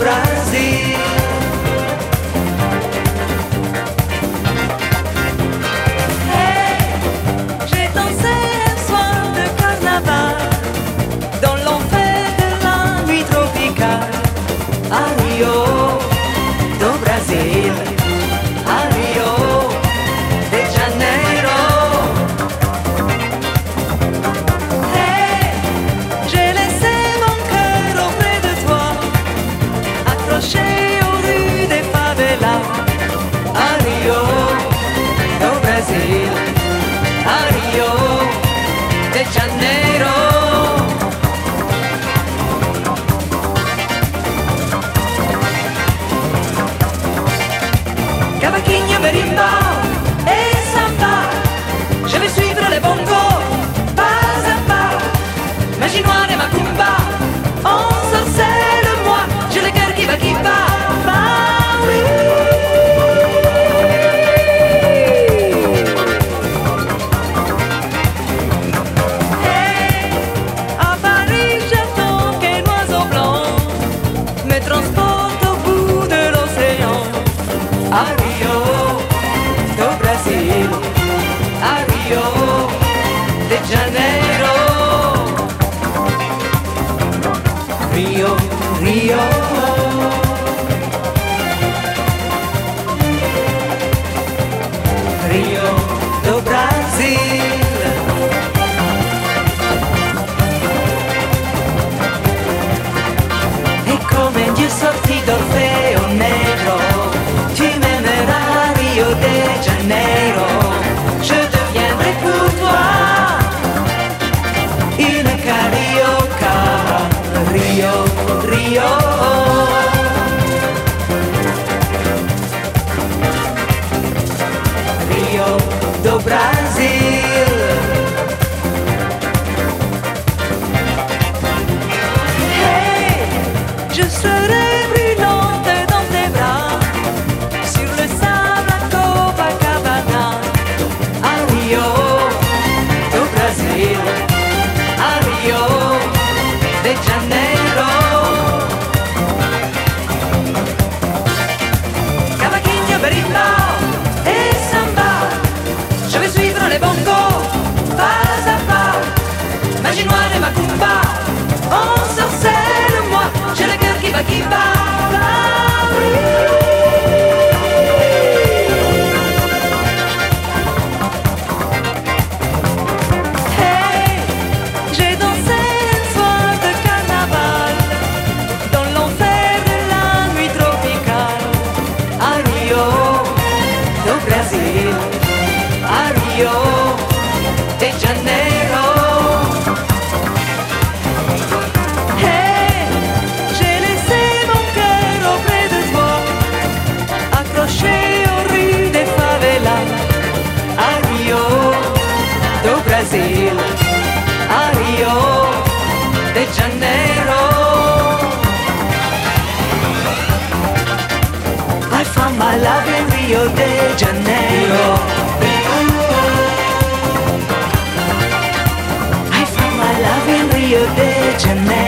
umbral. We all do Brasil. Rio de Janeiro. Hey, j'ai laissé de. À Rio do Brasil, à Rio de Janeiro. I found my love in Rio de Janeiro. a virgin.